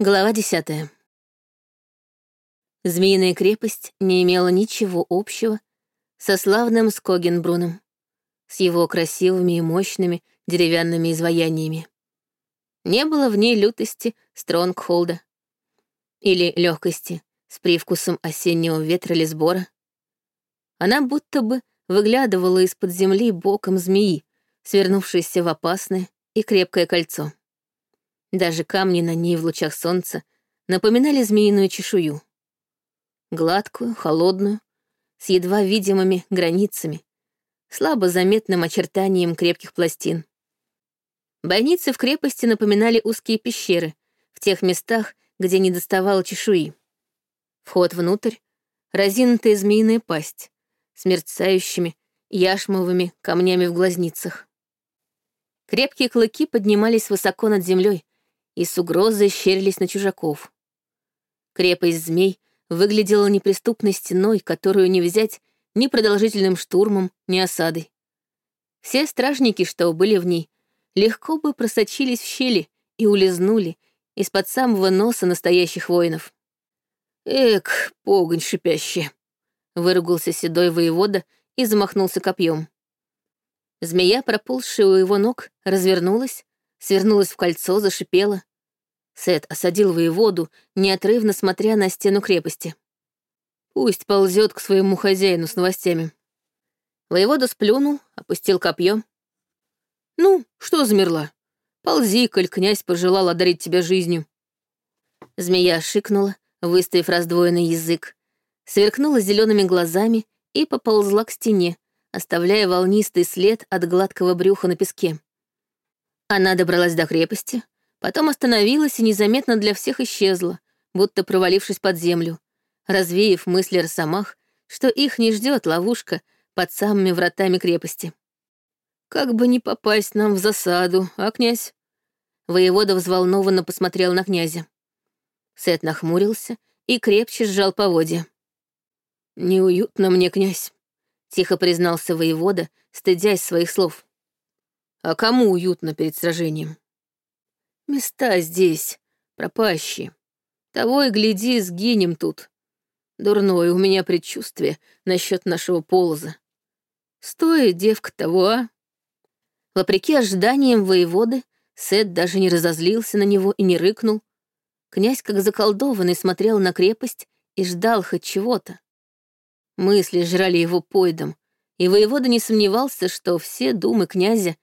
Глава десятая. Змеиная крепость не имела ничего общего со славным Скогенбруном, с его красивыми и мощными деревянными изваяниями. Не было в ней лютости Стронгхолда или легкости с привкусом осеннего ветра или сбора. Она будто бы выглядывала из-под земли боком змеи, свернувшейся в опасное и крепкое кольцо. Даже камни на ней в лучах солнца напоминали змеиную чешую. Гладкую, холодную, с едва видимыми границами, слабо заметным очертанием крепких пластин. Бойницы в крепости напоминали узкие пещеры в тех местах, где не доставало чешуи. Вход внутрь — разинутая змеиная пасть с мерцающими яшмовыми камнями в глазницах. Крепкие клыки поднимались высоко над землей, и с угрозой щерились на чужаков. Крепость змей выглядела неприступной стеной, которую не взять ни продолжительным штурмом, ни осадой. Все стражники, что были в ней, легко бы просочились в щели и улизнули из-под самого носа настоящих воинов. «Эк, погонь шипящая!» — выругался седой воевода и замахнулся копьем. Змея, проползшая у его ног, развернулась, свернулась в кольцо, зашипела. Сет осадил воеводу, неотрывно смотря на стену крепости. Пусть ползет к своему хозяину с новостями. Воевода сплюнул, опустил копье. «Ну, что замерла? Ползи, коль князь пожелал одарить тебя жизнью». Змея шикнула, выставив раздвоенный язык, сверкнула зелеными глазами и поползла к стене, оставляя волнистый след от гладкого брюха на песке. Она добралась до крепости, потом остановилась и незаметно для всех исчезла, будто провалившись под землю, развеяв мысли Росомах, что их не ждет ловушка под самыми вратами крепости. «Как бы не попасть нам в засаду, а, князь?» Воевода взволнованно посмотрел на князя. Сет нахмурился и крепче сжал поводья. «Неуютно мне, князь», — тихо признался воевода, стыдясь своих слов. А кому уютно перед сражением? Места здесь, пропащие. Того и гляди, сгинем тут. Дурное у меня предчувствие насчет нашего полоза. Стоит девка того, а? Вопреки ожиданиям воеводы, Сет даже не разозлился на него и не рыкнул. Князь, как заколдованный, смотрел на крепость и ждал хоть чего-то. Мысли жрали его поедом, и воевода не сомневался, что все думы князя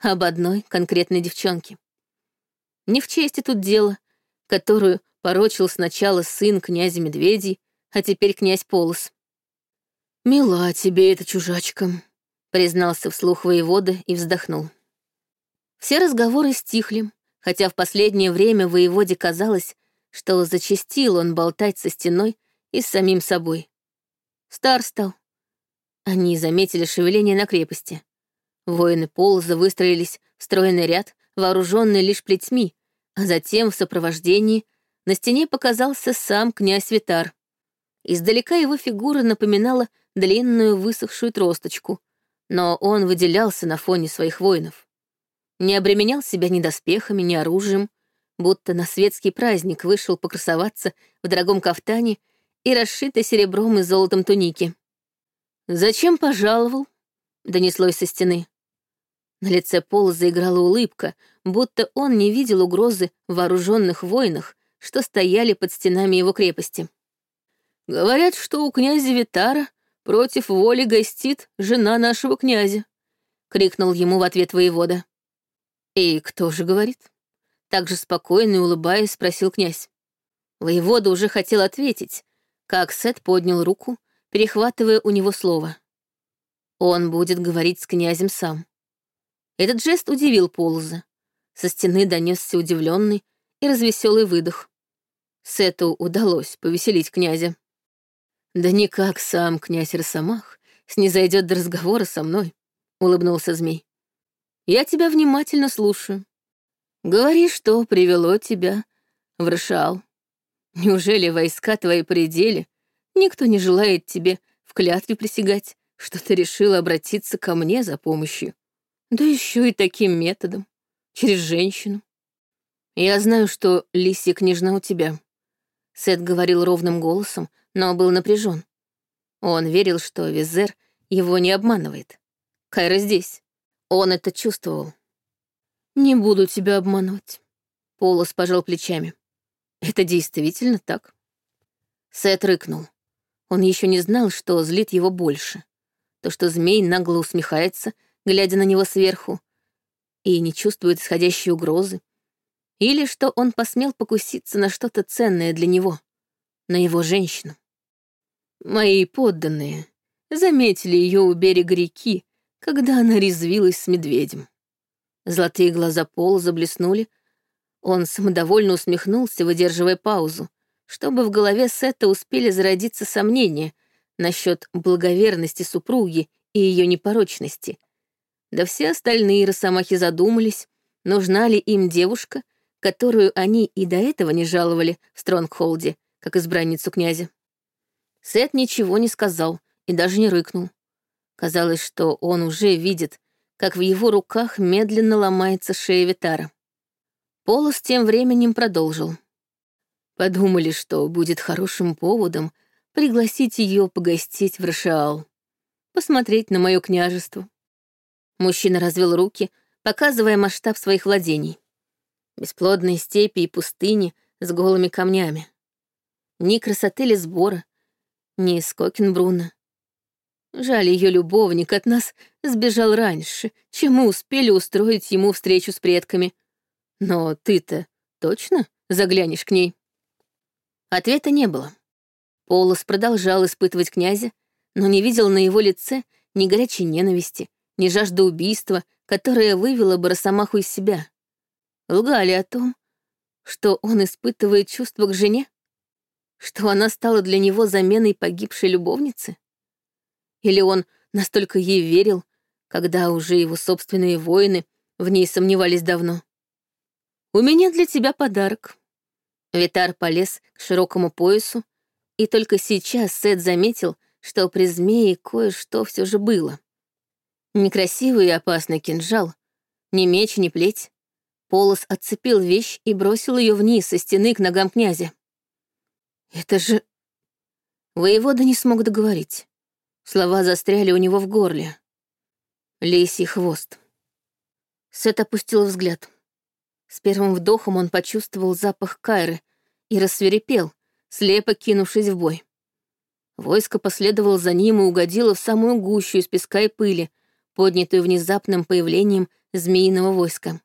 об одной конкретной девчонке. Не в чести тут дело, которую порочил сначала сын князя Медведей, а теперь князь Полос. «Мила тебе эта чужачка», — признался вслух воевода и вздохнул. Все разговоры стихли, хотя в последнее время воеводе казалось, что зачастил он болтать со стеной и с самим собой. Стар стал. Они заметили шевеление на крепости. Воины полза выстроились в стройный ряд, вооруженные лишь плетьми, а затем в сопровождении на стене показался сам князь Витар. Издалека его фигура напоминала длинную высохшую тросточку, но он выделялся на фоне своих воинов. Не обременял себя ни доспехами, ни оружием, будто на светский праздник вышел покрасоваться в дорогом кафтане и расшитой серебром и золотом туники. «Зачем пожаловал?» — донеслось со стены. На лице Пола заиграла улыбка, будто он не видел угрозы в вооруженных воинах, что стояли под стенами его крепости. «Говорят, что у князя Витара против воли гостит жена нашего князя», — крикнул ему в ответ воевода. «И кто же говорит?» Так же спокойно и улыбаясь, спросил князь. Воевода уже хотел ответить, как Сет поднял руку, перехватывая у него слово. Он будет говорить с князем сам. Этот жест удивил Полза. Со стены донесся удивленный и развеселый выдох. Сету удалось повеселить князя. «Да никак сам князь Росомах снизойдет до разговора со мной», — улыбнулся змей. «Я тебя внимательно слушаю. Говори, что привело тебя в Рышал. Неужели войска твои пределе? Никто не желает тебе в клятве присягать, что ты решил обратиться ко мне за помощью?» Да еще и таким методом. Через женщину. «Я знаю, что лисья княжна у тебя». Сет говорил ровным голосом, но был напряжен. Он верил, что Визер его не обманывает. Кайра здесь. Он это чувствовал. «Не буду тебя обманывать», — Полос пожал плечами. «Это действительно так». Сет рыкнул. Он еще не знал, что злит его больше. То, что змей нагло усмехается, глядя на него сверху, и не чувствует исходящей угрозы. Или что он посмел покуситься на что-то ценное для него, на его женщину. Мои подданные заметили ее у берега реки, когда она резвилась с медведем. Золотые глаза Пола заблеснули. Он самодовольно усмехнулся, выдерживая паузу, чтобы в голове Сета успели зародиться сомнения насчет благоверности супруги и ее непорочности. Да все остальные росомахи задумались, нужна ли им девушка, которую они и до этого не жаловали в Стронгхолде, как избранницу князя. Сет ничего не сказал и даже не рыкнул. Казалось, что он уже видит, как в его руках медленно ломается шея Витара. Полос тем временем продолжил. Подумали, что будет хорошим поводом пригласить ее погостить в Рошиал, посмотреть на мое княжество. Мужчина развел руки, показывая масштаб своих владений. Бесплодные степи и пустыни с голыми камнями. Ни красоты Лесбора, ни Скокенбруна. Жаль, ее любовник от нас сбежал раньше, чем мы успели устроить ему встречу с предками. Но ты-то точно заглянешь к ней? Ответа не было. Полос продолжал испытывать князя, но не видел на его лице ни горячей ненависти, ни жажды убийства, которая вывела бы Росомаху из себя. Лгали о том, что он испытывает чувства к жене? Что она стала для него заменой погибшей любовницы? Или он настолько ей верил, когда уже его собственные воины в ней сомневались давно? «У меня для тебя подарок», Витар полез к широкому поясу, и только сейчас Сет заметил, что при змее кое-что все же было. Некрасивый и опасный кинжал, ни меч, ни плеть. Полос отцепил вещь и бросил ее вниз со стены к ногам князя. «Это же...» Воевода не смог договорить. Слова застряли у него в горле. Лисий хвост. Сет опустил взгляд. С первым вдохом он почувствовал запах Кайры и рассверепел, слепо кинувшись в бой. Войско последовало за ним и угодило в самую гущу из песка и пыли, поднятую внезапным появлением змеиного войска.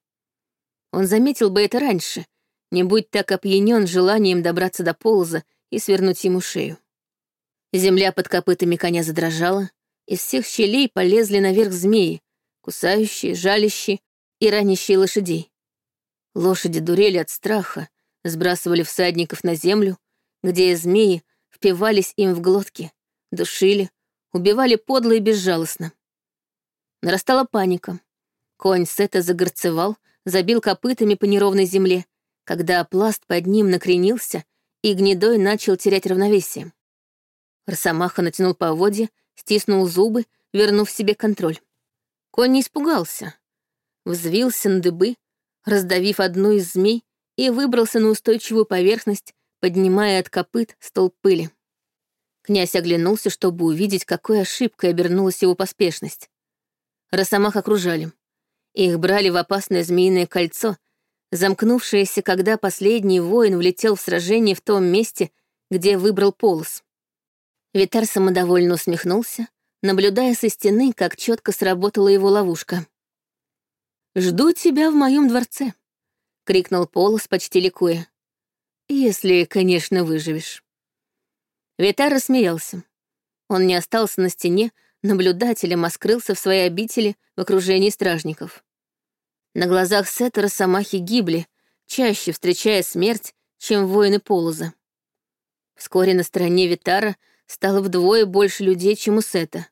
Он заметил бы это раньше, не будь так опьянен желанием добраться до полоза и свернуть ему шею. Земля под копытами коня задрожала, из всех щелей полезли наверх змеи, кусающие, жалящие и ранящие лошадей. Лошади дурели от страха, сбрасывали всадников на землю, где змеи впивались им в глотки, душили, убивали подло и безжалостно. Нарастала паника. Конь Сета загорцевал, забил копытами по неровной земле, когда пласт под ним накренился, и гнедой начал терять равновесие. Росомаха натянул поводья, стиснул зубы, вернув себе контроль. Конь не испугался. Взвился на дыбы, раздавив одну из змей, и выбрался на устойчивую поверхность, поднимая от копыт столб пыли. Князь оглянулся, чтобы увидеть, какой ошибкой обернулась его поспешность. Росомах окружали. Их брали в опасное змеиное кольцо, замкнувшееся, когда последний воин влетел в сражение в том месте, где выбрал полос. Витар самодовольно усмехнулся, наблюдая со стены, как четко сработала его ловушка. «Жду тебя в моем дворце», — крикнул Полос, почти ликуя. «Если, конечно, выживешь». Витар рассмеялся. Он не остался на стене наблюдателем, а скрылся в своей обители в окружении стражников. На глазах Сета росомахи гибли, чаще встречая смерть, чем воины Полоза. Вскоре на стороне Витара стало вдвое больше людей, чем у Сета.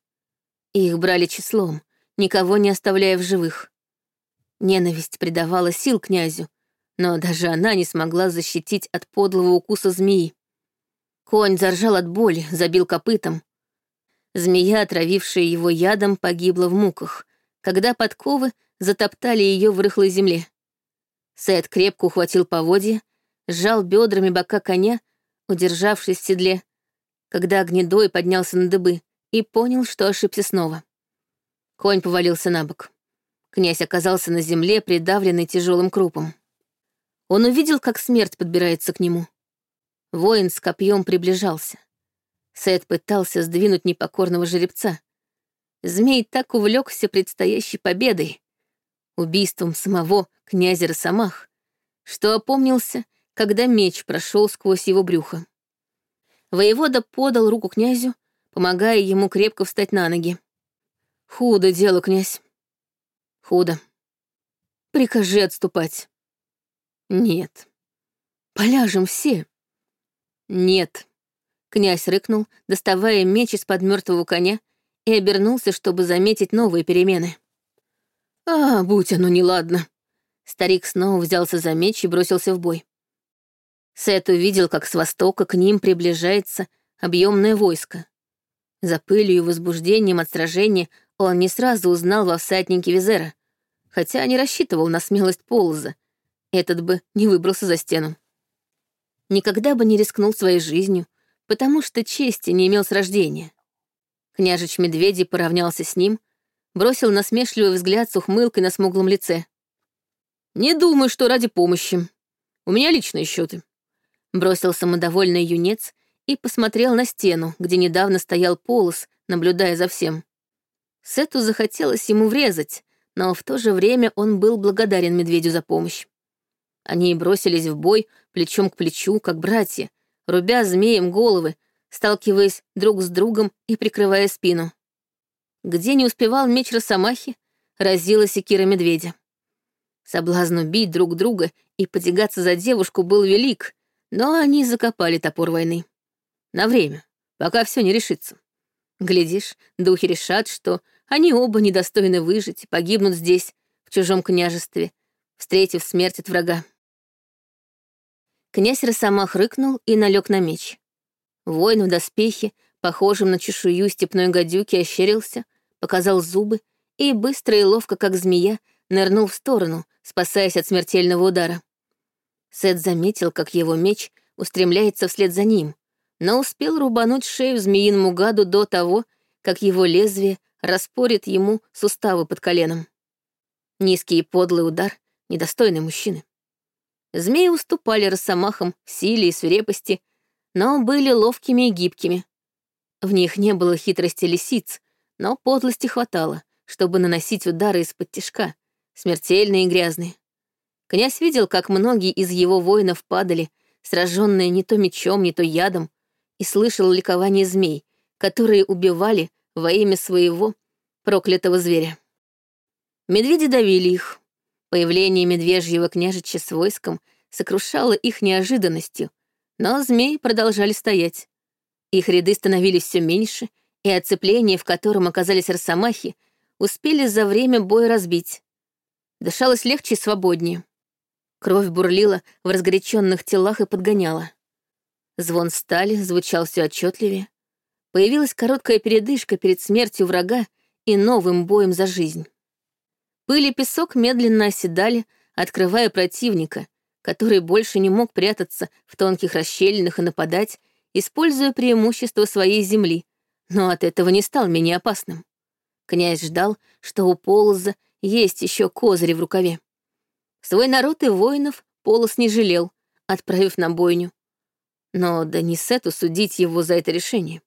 И их брали числом, никого не оставляя в живых. Ненависть придавала сил князю, но даже она не смогла защитить от подлого укуса змеи. Конь заржал от боли, забил копытом. Змея, отравившая его ядом, погибла в муках, когда подковы затоптали ее в рыхлой земле. Сет крепко ухватил поводья, сжал бедрами бока коня, удержавшись в седле, когда огнедой поднялся на дыбы и понял, что ошибся снова. Конь повалился на бок. Князь оказался на земле, придавленный тяжелым крупом. Он увидел, как смерть подбирается к нему. Воин с копьем приближался. Сет пытался сдвинуть непокорного жеребца. Змей так увлекся предстоящей победой, убийством самого князя Росомах, что опомнился, когда меч прошел сквозь его брюхо. Воевода подал руку князю, помогая ему крепко встать на ноги. «Худо дело, князь. Худо. Прикажи отступать». «Нет. Поляжем все». «Нет». Князь рыкнул, доставая меч из-под мертвого коня, и обернулся, чтобы заметить новые перемены. «А, будь оно неладно». Старик снова взялся за меч и бросился в бой. Сет увидел, как с востока к ним приближается объемное войско. За пылью и возбуждением от сражения он не сразу узнал во всаднике Визера, хотя не рассчитывал на смелость Полоза. Этот бы не выбрался за стену. Никогда бы не рискнул своей жизнью, потому что чести не имел с рождения. Княжич Медведей поравнялся с ним, бросил насмешливый взгляд с ухмылкой на смуглом лице. «Не думай, что ради помощи. У меня личные счеты. Бросил самодовольный юнец и посмотрел на стену, где недавно стоял полос, наблюдая за всем. Сету захотелось ему врезать, но в то же время он был благодарен медведю за помощь. Они бросились в бой плечом к плечу, как братья, рубя змеем головы, сталкиваясь друг с другом и прикрывая спину. Где не успевал меч Росомахи, разила секира медведя. Соблазн убить друг друга и потягаться за девушку был велик, но они закопали топор войны. На время, пока все не решится. Глядишь, духи решат, что они оба недостойны выжить и погибнут здесь, в чужом княжестве, встретив смерть от врага. Князь Росомах рыкнул и налег на меч. Воин в доспехе, похожем на чешую степной гадюки, ощерился, показал зубы и быстро и ловко, как змея, нырнул в сторону, спасаясь от смертельного удара. Сет заметил, как его меч устремляется вслед за ним, но успел рубануть шею змеиному гаду до того, как его лезвие распорит ему суставы под коленом. Низкий и подлый удар, недостойный мужчины. Змеи уступали росомахам в силе и свирепости, но были ловкими и гибкими. В них не было хитрости лисиц, но подлости хватало, чтобы наносить удары из-под тишка, смертельные и грязные. Князь видел, как многие из его воинов падали, сраженные не то мечом, не то ядом, и слышал ликование змей, которые убивали во имя своего проклятого зверя. Медведи давили их. Появление медвежьего княжича с войском сокрушало их неожиданностью, но змеи продолжали стоять. Их ряды становились все меньше, и оцепление, в котором оказались росомахи, успели за время боя разбить. Дышалось легче и свободнее. Кровь бурлила в разгоряченных телах и подгоняла. Звон стали звучал все отчетливее. Появилась короткая передышка перед смертью врага и новым боем за жизнь. Пыль и песок медленно оседали, открывая противника, который больше не мог прятаться в тонких расщелинах и нападать, используя преимущество своей земли, но от этого не стал менее опасным. Князь ждал, что у Полоза есть еще козыри в рукаве. Свой народ и воинов Полос не жалел, отправив на бойню. Но да не Сету судить его за это решение.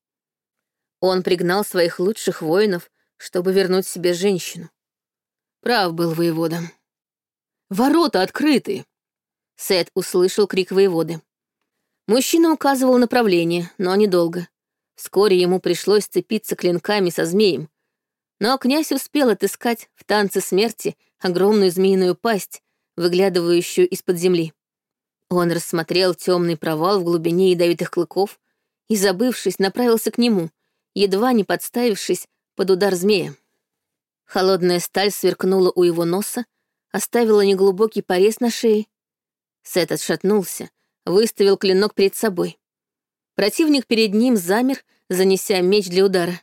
Он пригнал своих лучших воинов, чтобы вернуть себе женщину. Прав был воевода. «Ворота открыты!» Сет услышал крик воеводы. Мужчина указывал направление, но недолго. Вскоре ему пришлось цепиться клинками со змеем. Но князь успел отыскать в танце смерти огромную змеиную пасть, выглядывающую из-под земли. Он рассмотрел темный провал в глубине ядовитых клыков и, забывшись, направился к нему, едва не подставившись под удар змея. Холодная сталь сверкнула у его носа, оставила неглубокий порез на шее. Сет отшатнулся, выставил клинок перед собой. Противник перед ним замер, занеся меч для удара.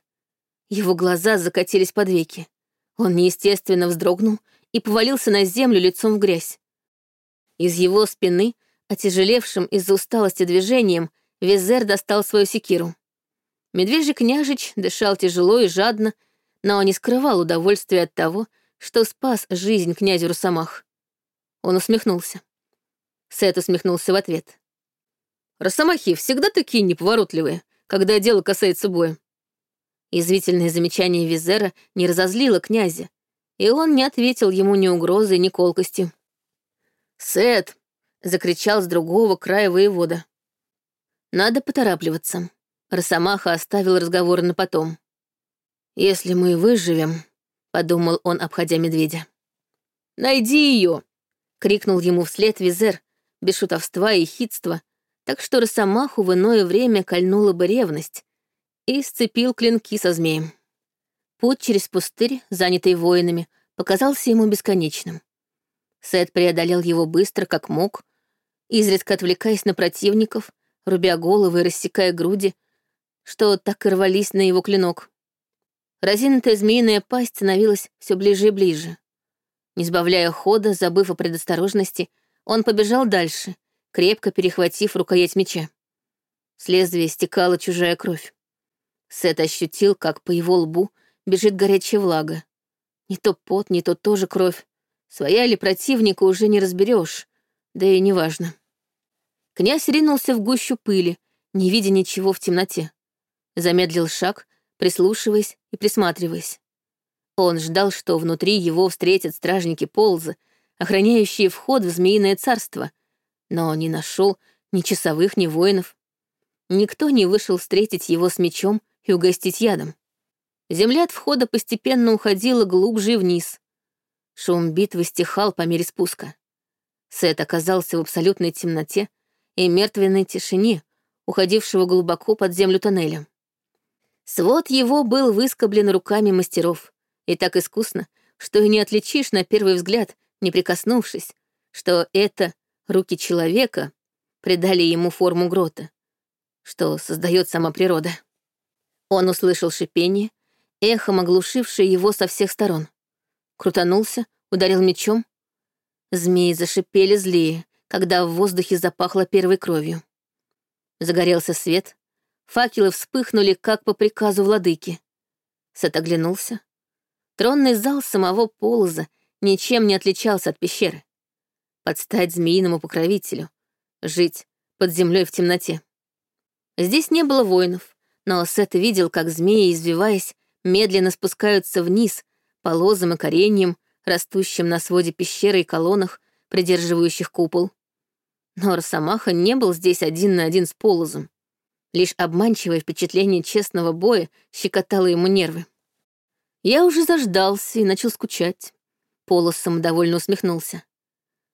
Его глаза закатились под веки. Он неестественно вздрогнул и повалился на землю лицом в грязь. Из его спины, отяжелевшим из-за усталости движением, Визер достал свою секиру. Медвежий княжич дышал тяжело и жадно, но не скрывал удовольствия от того, что спас жизнь князю Русамах. Он усмехнулся. Сет усмехнулся в ответ. «Росомахи всегда такие неповоротливые, когда дело касается боя». Язвительное замечание Визера не разозлило князя, и он не ответил ему ни угрозой, ни колкостью. «Сет!» — закричал с другого края воевода. «Надо поторапливаться». Росомаха оставил разговор на потом. «Если мы выживем», — подумал он, обходя медведя. «Найди ее!» — крикнул ему вслед Визер, без шутовства и хитства, так что Росомаху в иное время кольнула бы ревность, и сцепил клинки со змеем. Путь через пустырь, занятый воинами, показался ему бесконечным. Сет преодолел его быстро, как мог, изредка отвлекаясь на противников, рубя головы и рассекая груди, что так и рвались на его клинок. Разинутая змеиная пасть становилась все ближе и ближе. Не сбавляя хода, забыв о предосторожности, он побежал дальше, крепко перехватив рукоять меча. С лезвия стекала чужая кровь. Сет ощутил, как по его лбу бежит горячая влага. Не то пот, не то тоже кровь. Своя ли противника уже не разберешь, да и неважно. Князь ринулся в гущу пыли, не видя ничего в темноте. Замедлил шаг, прислушиваясь и присматриваясь. Он ждал, что внутри его встретят стражники полза, охраняющие вход в Змеиное царство, но не нашел ни часовых, ни воинов. Никто не вышел встретить его с мечом и угостить ядом. Земля от входа постепенно уходила глубже вниз. Шум битвы стихал по мере спуска. Сет оказался в абсолютной темноте и мертвенной тишине, уходившего глубоко под землю тоннеля. Свод его был выскоблен руками мастеров, и так искусно, что и не отличишь на первый взгляд, не прикоснувшись, что это руки человека придали ему форму грота, что создает сама природа. Он услышал шипение, эхом оглушившее его со всех сторон. Крутанулся, ударил мечом. Змеи зашипели злее, когда в воздухе запахло первой кровью. Загорелся свет, факелы вспыхнули, как по приказу владыки. Сет оглянулся. Тронный зал самого полоза ничем не отличался от пещеры. Подстать змеиному покровителю, жить под землей в темноте. Здесь не было воинов, но Сет видел, как змеи, извиваясь, медленно спускаются вниз по лозам и кореньям, растущим на своде пещеры и колоннах, придерживающих купол. Но Росомаха не был здесь один на один с Полозом. Лишь обманчивое впечатление честного боя щекотало ему нервы. Я уже заждался и начал скучать. Полос самодовольно усмехнулся.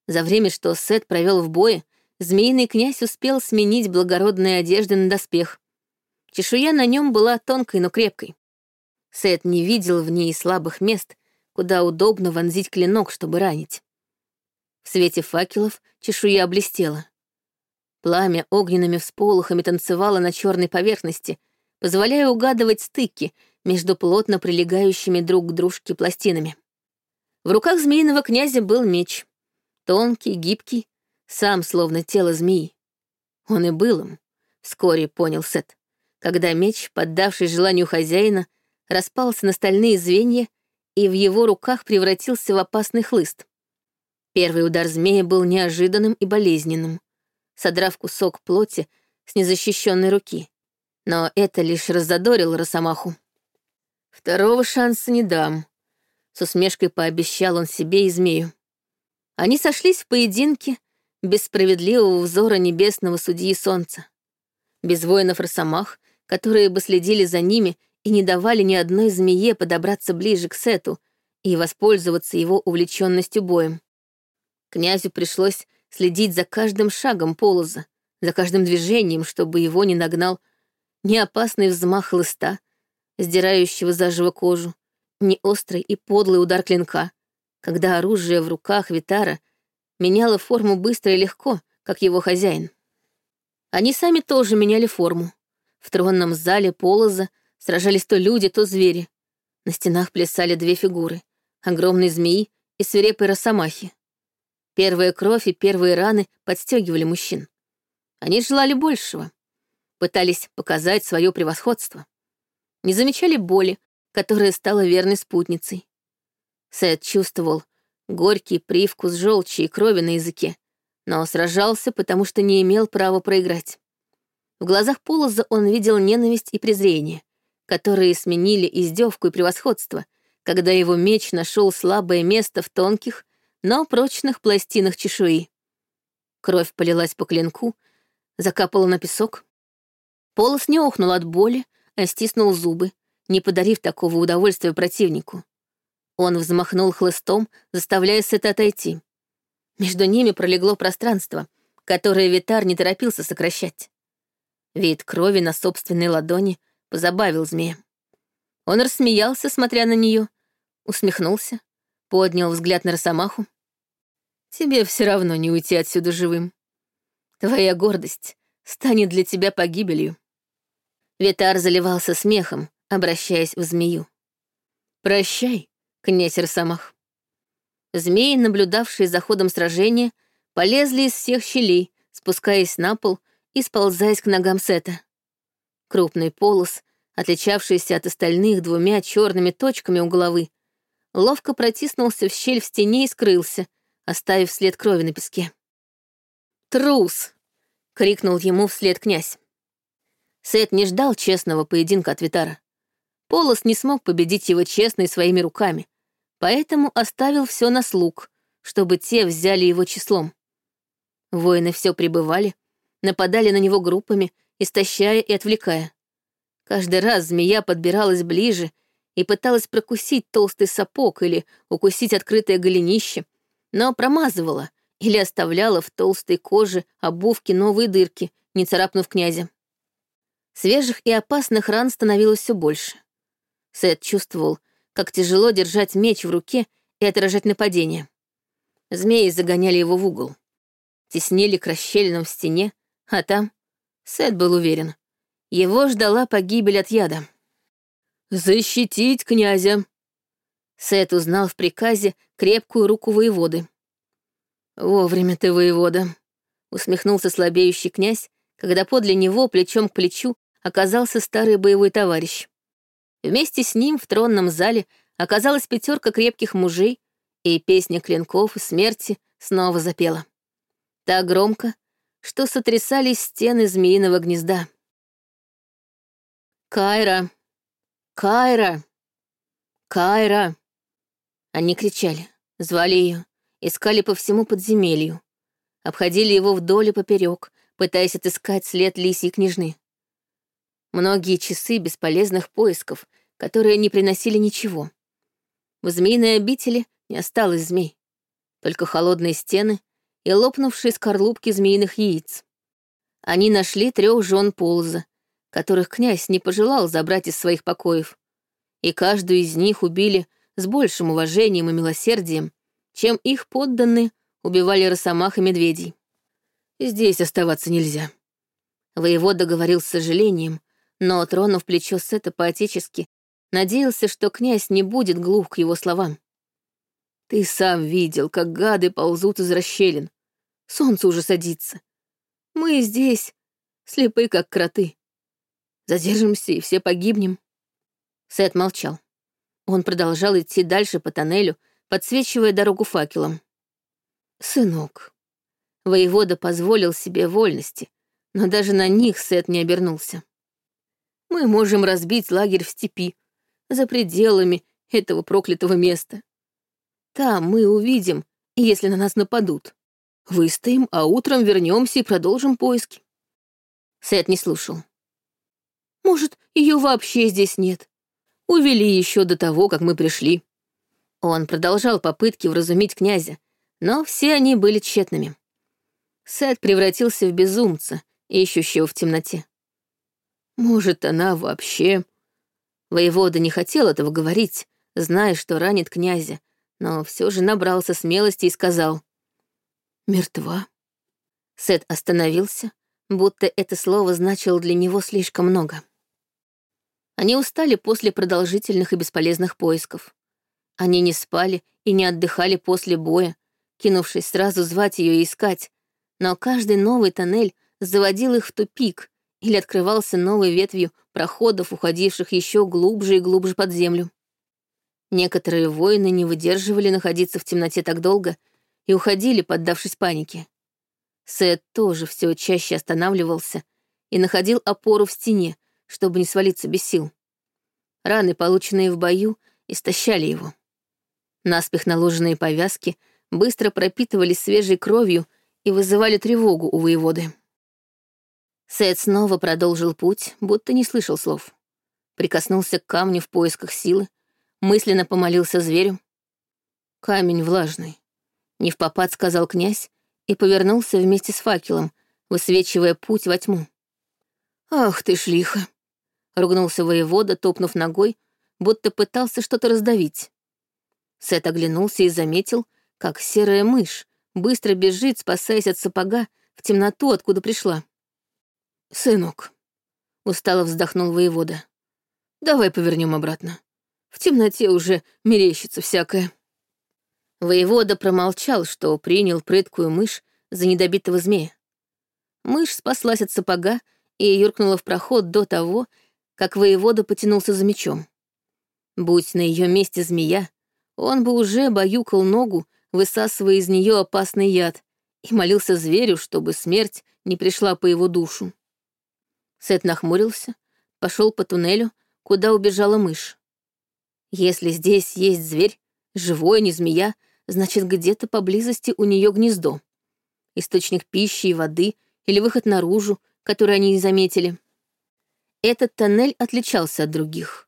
За время, что Сет провел в бое, змеиный князь успел сменить благородные одежды на доспех. Чешуя на нем была тонкой, но крепкой. Сет не видел в ней слабых мест, куда удобно вонзить клинок, чтобы ранить. В свете факелов чешуя блестела. Пламя огненными всполохами танцевало на черной поверхности, позволяя угадывать стыки между плотно прилегающими друг к дружке пластинами. В руках змеиного князя был меч. Тонкий, гибкий, сам словно тело змеи. Он и был им, вскоре понял Сет, когда меч, поддавший желанию хозяина, распался на стальные звенья и в его руках превратился в опасный хлыст. Первый удар змея был неожиданным и болезненным, содрав кусок плоти с незащищенной руки. Но это лишь раззадорило Росомаху. «Второго шанса не дам», — с усмешкой пообещал он себе и змею. Они сошлись в поединке без справедливого взора небесного судьи солнца. Без воинов Росомах, которые бы следили за ними и не давали ни одной змее подобраться ближе к Сету и воспользоваться его увлеченностью боем. Князю пришлось следить за каждым шагом полоза, за каждым движением, чтобы его не нагнал ни опасный взмах хлыста, сдирающего заживо кожу, ни острый и подлый удар клинка, когда оружие в руках Витара меняло форму быстро и легко, как его хозяин. Они сами тоже меняли форму. В тронном зале полоза Сражались то люди, то звери. На стенах плясали две фигуры — огромной змеи и свирепой росомахи. Первая кровь и первые раны подстегивали мужчин. Они желали большего, пытались показать свое превосходство. Не замечали боли, которая стала верной спутницей. Сет чувствовал горький привкус желчи и крови на языке, но сражался, потому что не имел права проиграть. В глазах Полоза он видел ненависть и презрение, которые сменили издевку и превосходство, когда его меч нашел слабое место в тонких, но прочных пластинах чешуи. Кровь полилась по клинку, закапала на песок. Полос не охнул от боли, а стиснул зубы, не подарив такого удовольствия противнику. Он взмахнул хлыстом, заставляя Сета отойти. Между ними пролегло пространство, которое Витар не торопился сокращать. Вид крови на собственной ладони позабавил змея. Он рассмеялся, смотря на нее, усмехнулся, поднял взгляд на Росомаху. «Тебе все равно не уйти отсюда живым. Твоя гордость станет для тебя погибелью». Витар заливался смехом, обращаясь в змею. «Прощай, князь Росомах». Змеи, наблюдавшие за ходом сражения, полезли из всех щелей, спускаясь на пол и сползаясь к ногам Сета. Крупный полос, отличавшийся от остальных двумя черными точками у головы, ловко протиснулся в щель в стене и скрылся, оставив след крови на песке. «Трус!» — крикнул ему вслед князь. Сет не ждал честного поединка от Витара. Полос не смог победить его честно и своими руками, поэтому оставил все на слуг, чтобы те взяли его числом. Воины все прибывали, нападали на него группами, истощая и отвлекая. Каждый раз змея подбиралась ближе и пыталась прокусить толстый сапог или укусить открытое голенище, но промазывала или оставляла в толстой коже обувки новые дырки, не царапнув князя. Свежих и опасных ран становилось все больше. Сет чувствовал, как тяжело держать меч в руке и отражать нападение. Змеи загоняли его в угол. Теснили к расщелинам в стене, а там Сет был уверен. Его ждала погибель от яда. «Защитить князя!» Сет узнал в приказе крепкую руку воеводы. «Вовремя ты, воевода», — усмехнулся слабеющий князь, когда подле него, плечом к плечу, оказался старый боевой товарищ. Вместе с ним в тронном зале оказалась пятерка крепких мужей, и песня клинков и смерти снова запела. Так громко, что сотрясались стены змеиного гнезда. «Кайра! Кайра! Кайра!» Они кричали, звали ее, искали по всему подземелью, обходили его вдоль и поперек, пытаясь отыскать след лисьей княжны. Многие часы бесполезных поисков, которые не приносили ничего. В змеиной обители не осталось змей, только холодные стены и лопнувшие скорлупки змеиных яиц. Они нашли трех жен полза, которых князь не пожелал забрать из своих покоев, и каждую из них убили с большим уважением и милосердием, чем их подданные убивали росомах и медведей. Здесь оставаться нельзя. Воевода говорил с сожалением, но, тронув плечо Сета по-отечески, надеялся, что князь не будет глух к его словам. «Ты сам видел, как гады ползут из расщелин. Солнце уже садится. Мы здесь, слепы, как кроты. Задержимся, и все погибнем». Сет молчал. Он продолжал идти дальше по тоннелю, подсвечивая дорогу факелом. «Сынок». Воевода позволил себе вольности, но даже на них Сет не обернулся мы можем разбить лагерь в степи, за пределами этого проклятого места. Там мы увидим, если на нас нападут. Выстоим, а утром вернемся и продолжим поиски. Сет не слушал. Может, ее вообще здесь нет. Увели еще до того, как мы пришли. Он продолжал попытки вразумить князя, но все они были тщетными. Сет превратился в безумца, ищущего в темноте. Может, она вообще... Воевода не хотел этого говорить, зная, что ранит князя, но все же набрался смелости и сказал. «Мертва». Сет остановился, будто это слово значило для него слишком много. Они устали после продолжительных и бесполезных поисков. Они не спали и не отдыхали после боя, кинувшись сразу звать ее и искать, но каждый новый тоннель заводил их в тупик или открывался новой ветвью проходов, уходивших еще глубже и глубже под землю. Некоторые воины не выдерживали находиться в темноте так долго и уходили, поддавшись панике. Сет тоже все чаще останавливался и находил опору в стене, чтобы не свалиться без сил. Раны, полученные в бою, истощали его. Наспех наложенные повязки быстро пропитывались свежей кровью и вызывали тревогу у воеводы. Сет снова продолжил путь, будто не слышал слов. Прикоснулся к камню в поисках силы, мысленно помолился зверю. Камень влажный. Не в попад сказал князь и повернулся вместе с факелом, высвечивая путь во тьму. «Ах ты ж лихо!» — ругнулся воевода, топнув ногой, будто пытался что-то раздавить. Сет оглянулся и заметил, как серая мышь быстро бежит, спасаясь от сапога в темноту, откуда пришла. «Сынок», — устало вздохнул воевода, — «давай повернем обратно. В темноте уже мерещится всякое». Воевода промолчал, что принял прыткую мышь за недобитого змея. Мышь спаслась от сапога и юркнула в проход до того, как воевода потянулся за мечом. Будь на ее месте змея, он бы уже баюкал ногу, высасывая из нее опасный яд, и молился зверю, чтобы смерть не пришла по его душу. Сет нахмурился, пошел по туннелю, куда убежала мышь. Если здесь есть зверь, живой, не змея, значит, где-то поблизости у нее гнездо. Источник пищи и воды или выход наружу, который они не заметили. Этот тоннель отличался от других.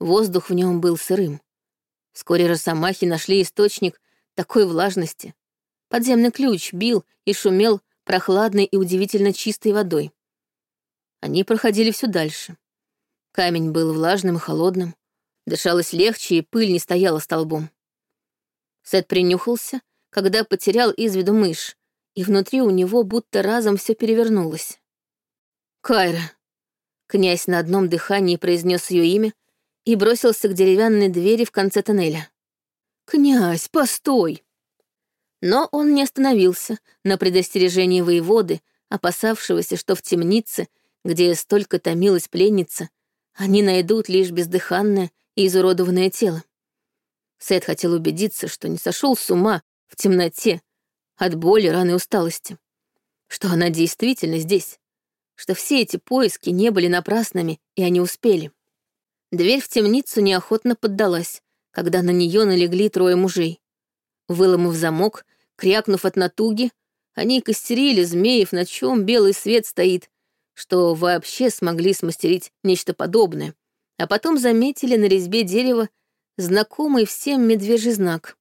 Воздух в нем был сырым. Вскоре росомахи нашли источник такой влажности. Подземный ключ бил и шумел прохладной и удивительно чистой водой. Они проходили все дальше. Камень был влажным и холодным, дышалось легче, и пыль не стояла столбом. Сет принюхался, когда потерял из виду мышь, и внутри у него будто разом все перевернулось. «Кайра!» Князь на одном дыхании произнес ее имя и бросился к деревянной двери в конце тоннеля. «Князь, постой!» Но он не остановился на предостережении воеводы, опасавшегося, что в темнице, где столько томилась пленница, они найдут лишь бездыханное и изуродованное тело. Сет хотел убедиться, что не сошел с ума в темноте от боли, раны и усталости, что она действительно здесь, что все эти поиски не были напрасными, и они успели. Дверь в темницу неохотно поддалась, когда на нее налегли трое мужей. Выломав замок, крякнув от натуги, они костерили змеев, на чем белый свет стоит, что вообще смогли смастерить нечто подобное, а потом заметили на резьбе дерева знакомый всем медвежий знак.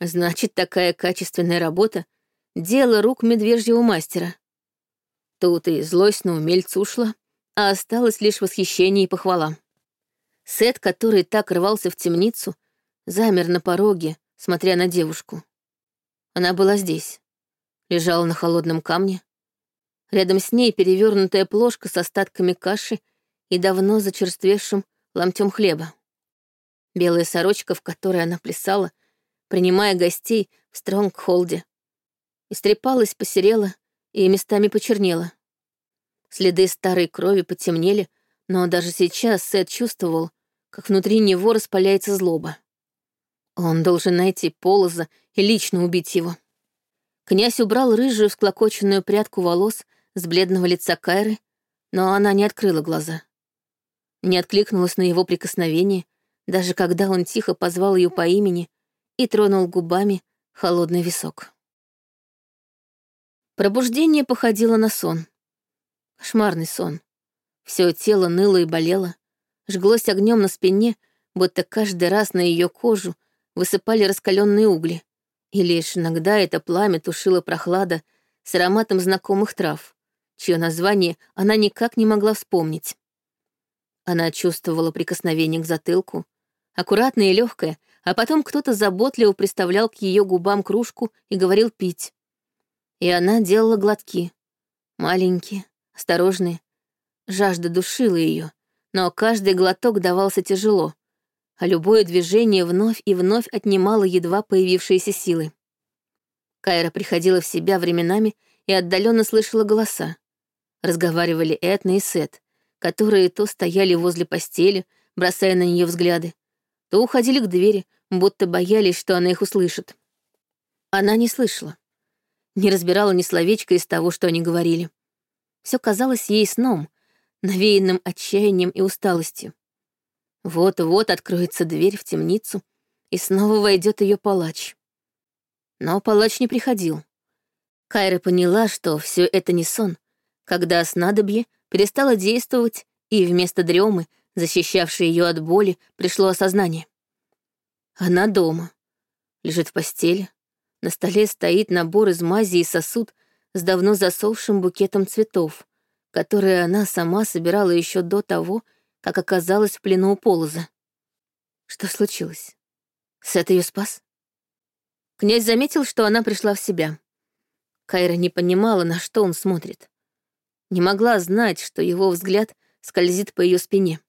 Значит, такая качественная работа — дело рук медвежьего мастера. Тут и злость на умельца ушла, а осталось лишь восхищение и похвала. Сет, который так рвался в темницу, замер на пороге, смотря на девушку. Она была здесь, лежала на холодном камне. Рядом с ней перевернутая плошка с остатками каши и давно зачерствевшим ломтем хлеба. Белая сорочка, в которой она плясала, принимая гостей в Стронгхолде. Истрепалась, посерела и местами почернела. Следы старой крови потемнели, но даже сейчас Сет чувствовал, как внутри него распаляется злоба. Он должен найти Полоза и лично убить его. Князь убрал рыжую всклокоченную прядку волос с бледного лица Кайры, но она не открыла глаза. Не откликнулась на его прикосновение, даже когда он тихо позвал ее по имени и тронул губами холодный висок. Пробуждение походило на сон. Кошмарный сон. Все тело ныло и болело жглось огнем на спине, будто каждый раз на ее кожу высыпали раскаленные угли. И лишь иногда это пламя тушило прохлада с ароматом знакомых трав, чье название она никак не могла вспомнить. Она чувствовала прикосновение к затылку, аккуратное и легкое, а потом кто-то заботливо приставлял к ее губам кружку и говорил пить. И она делала глотки. Маленькие, осторожные. Жажда душила ее, но каждый глоток давался тяжело, а любое движение вновь и вновь отнимало едва появившиеся силы. Кайра приходила в себя временами и отдаленно слышала голоса. Разговаривали Этна и Сет, которые то стояли возле постели, бросая на нее взгляды, то уходили к двери, будто боялись, что она их услышит. Она не слышала. Не разбирала ни словечка из того, что они говорили. Все казалось ей сном, навеянным отчаянием и усталостью. Вот-вот откроется дверь в темницу, и снова войдет ее палач. Но палач не приходил. Кайра поняла, что все это не сон, когда снадобье перестало действовать, и вместо дремы, защищавшей ее от боли, пришло осознание. Она дома, лежит в постели, на столе стоит набор из мази и сосуд с давно засохшим букетом цветов, которые она сама собирала еще до того, как оказалась в плену у Полоза. Что случилось? Сет ее спас? Князь заметил, что она пришла в себя. Кайра не понимала, на что он смотрит. Не могла знать, что его взгляд скользит по ее спине.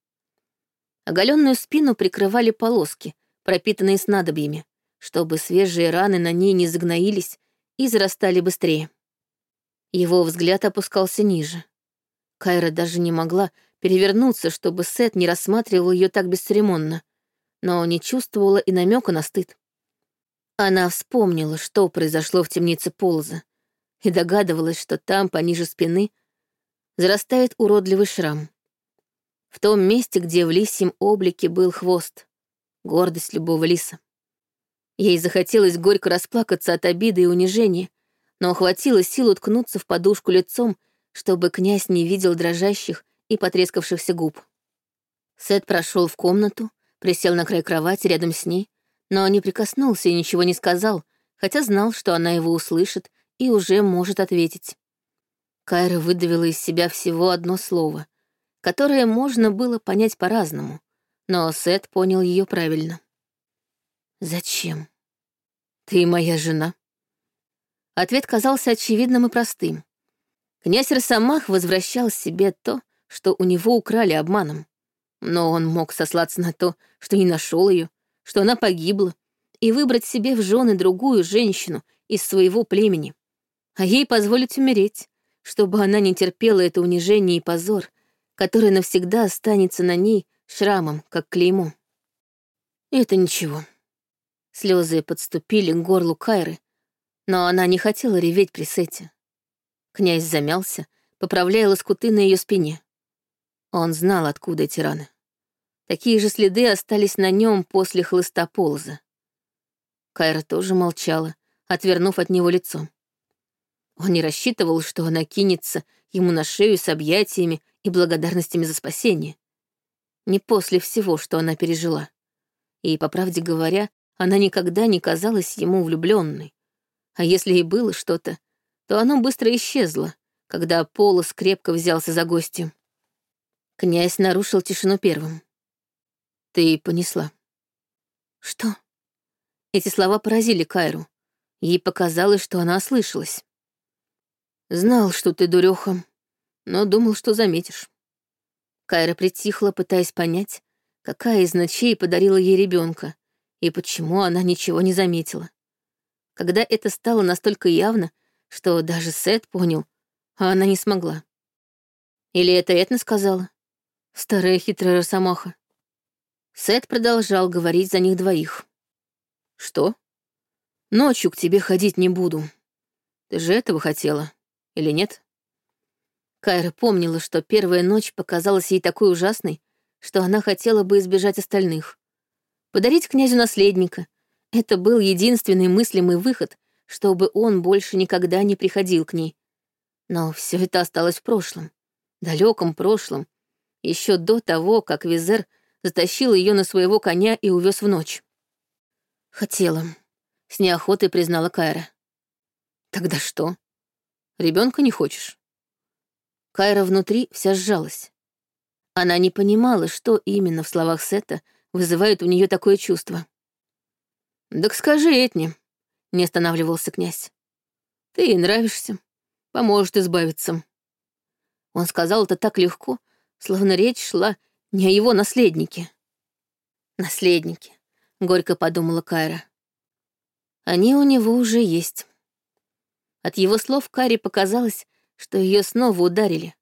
Оголенную спину прикрывали полоски, пропитанные снадобьями, чтобы свежие раны на ней не загноились и зарастали быстрее. Его взгляд опускался ниже. Кайра даже не могла перевернуться, чтобы Сет не рассматривал ее так бесцеремонно, но не чувствовала и намека на стыд. Она вспомнила, что произошло в темнице Полза, и догадывалась, что там, пониже спины, зарастает уродливый шрам. В том месте, где в лисьем облике был хвост, гордость любого лиса. Ей захотелось горько расплакаться от обиды и унижения, но хватило сил уткнуться в подушку лицом, чтобы князь не видел дрожащих и потрескавшихся губ. Сет прошел в комнату, присел на край кровати рядом с ней, но не прикоснулся и ничего не сказал, хотя знал, что она его услышит и уже может ответить. Кайра выдавила из себя всего одно слово, которое можно было понять по-разному, но Сет понял ее правильно. «Зачем? Ты моя жена?» Ответ казался очевидным и простым. Князь Росомах возвращал себе то, что у него украли обманом. Но он мог сослаться на то, что не нашел ее, что она погибла, и выбрать себе в жены другую женщину из своего племени, а ей позволить умереть, чтобы она не терпела это унижение и позор, который навсегда останется на ней шрамом, как клеймо. Это ничего. Слезы подступили к горлу Кайры, но она не хотела реветь при Сете. Князь замялся, поправляя лоскуты на ее спине. Он знал, откуда эти раны. Такие же следы остались на нем после хлыста полза. Кайра тоже молчала, отвернув от него лицо. Он не рассчитывал, что она кинется ему на шею с объятиями и благодарностями за спасение. Не после всего, что она пережила. И, по правде говоря, она никогда не казалась ему влюбленной. А если и было что-то, то оно быстро исчезло, когда Полос крепко взялся за гостью. Князь нарушил тишину первым. «Ты понесла». «Что?» Эти слова поразили Кайру. Ей показалось, что она ослышалась. «Знал, что ты дуреха, но думал, что заметишь». Кайра притихла, пытаясь понять, какая из ночей подарила ей ребенка и почему она ничего не заметила. Когда это стало настолько явно, что даже Сет понял, а она не смогла. Или это Этна сказала? Старая хитрая росомаха. Сет продолжал говорить за них двоих. «Что? Ночью к тебе ходить не буду. Ты же этого хотела, или нет?» Кайра помнила, что первая ночь показалась ей такой ужасной, что она хотела бы избежать остальных. Подарить князю наследника — это был единственный мыслимый выход, чтобы он больше никогда не приходил к ней. Но все это осталось в прошлом, далеком прошлом, еще до того, как Визер затащил ее на своего коня и увез в ночь. Хотела. С неохотой признала Кайра. Тогда что? Ребенка не хочешь? Кайра внутри вся сжалась. Она не понимала, что именно в словах Сета вызывает у нее такое чувство. «Так скажи, Этни», — не останавливался князь. «Ты ей нравишься, поможет избавиться». Он сказал это так легко, словно речь шла не о его наследнике. «Наследники», — горько подумала Кайра. «Они у него уже есть. От его слов Кари показалось, что ее снова ударили,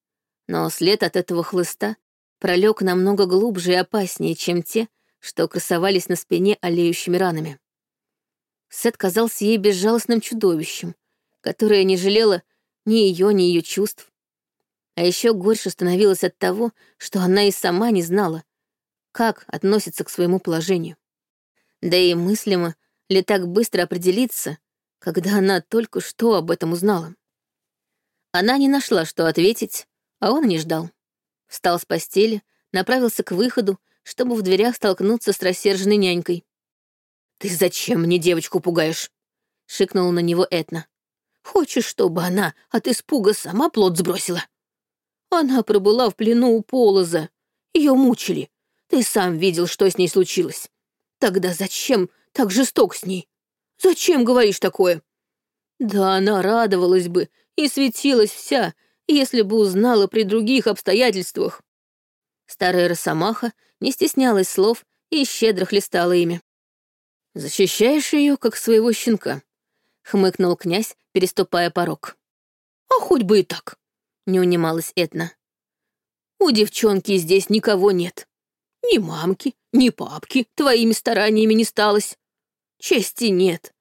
но след от этого хлыста пролег намного глубже и опаснее, чем те, что красовались на спине олеющими ранами. Сет казался ей безжалостным чудовищем, которое не жалело ни ее, ни ее чувств. А еще горше становилось от того, что она и сама не знала, как относится к своему положению. Да и мыслимо ли так быстро определиться, когда она только что об этом узнала. Она не нашла, что ответить, а он не ждал. Встал с постели, направился к выходу, чтобы в дверях столкнуться с рассерженной нянькой. «Ты зачем мне девочку пугаешь?» — шикнула на него Этна. «Хочешь, чтобы она от испуга сама плод сбросила?» Она пробыла в плену у Полоза. Ее мучили. Ты сам видел, что с ней случилось. Тогда зачем так жесток с ней? Зачем говоришь такое? Да она радовалась бы и светилась вся, если бы узнала при других обстоятельствах. Старая росомаха не стеснялась слов и щедро хлестала ими. «Защищаешь ее, как своего щенка», — хмыкнул князь, переступая порог. «А хоть бы и так», — не унималась Этна. «У девчонки здесь никого нет. Ни мамки, ни папки твоими стараниями не сталось. Чести нет.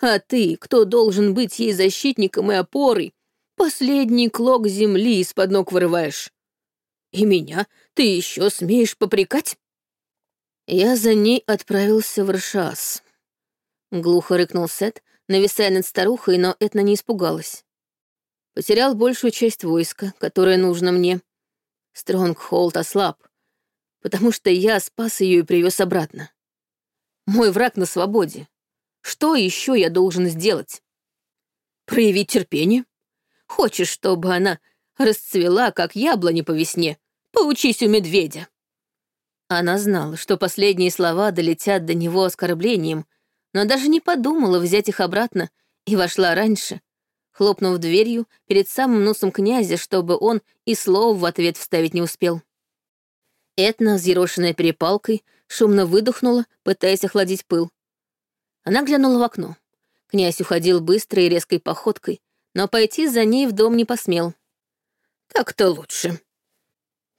А ты, кто должен быть ей защитником и опорой, последний клок земли из-под ног вырываешь. И меня ты еще смеешь попрекать? Я за ней отправился в Ршас. Глухо рыкнул Сет, нависая над старухой, но Этна не испугалась. Потерял большую часть войска, которое нужно мне. Стронгхолд ослаб, потому что я спас ее и привез обратно. Мой враг на свободе. Что еще я должен сделать? Проявить терпение? Хочешь, чтобы она расцвела, как яблони по весне? Поучись у медведя. Она знала, что последние слова долетят до него оскорблением, но даже не подумала взять их обратно и вошла раньше, хлопнув дверью перед самым носом князя, чтобы он и слова в ответ вставить не успел. Этна, взъерошенная перепалкой, шумно выдохнула, пытаясь охладить пыл. Она глянула в окно. Князь уходил быстрой и резкой походкой, но пойти за ней в дом не посмел. «Так-то лучше».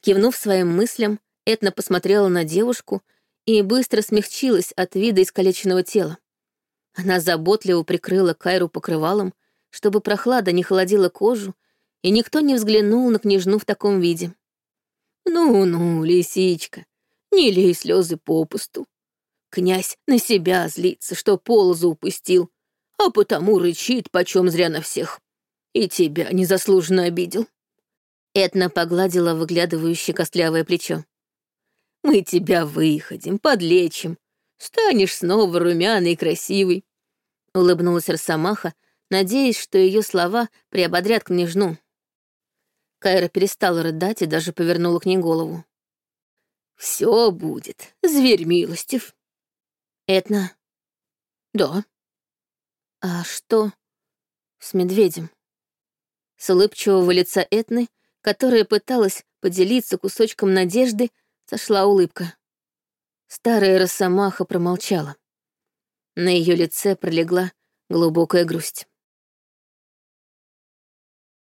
Кивнув своим мыслям, Этна посмотрела на девушку и быстро смягчилась от вида искалеченного тела. Она заботливо прикрыла Кайру покрывалом, чтобы прохлада не холодила кожу, и никто не взглянул на княжну в таком виде. «Ну-ну, лисичка, не лей слезы попусту. Князь на себя злится, что полозу упустил, а потому рычит почем зря на всех. И тебя незаслуженно обидел». Этна погладила выглядывающее костлявое плечо. «Мы тебя выходим, подлечим. Станешь снова румяный и красивый», — улыбнулась Росомаха, надеясь, что ее слова приободрят княжну. Кайра перестала рыдать и даже повернула к ней голову. «Все будет, зверь милостив». «Этна?» «Да». «А что с медведем?» С улыбчивого лица Этны, которая пыталась поделиться кусочком надежды, сошла улыбка. Старая росомаха промолчала. На ее лице пролегла глубокая грусть.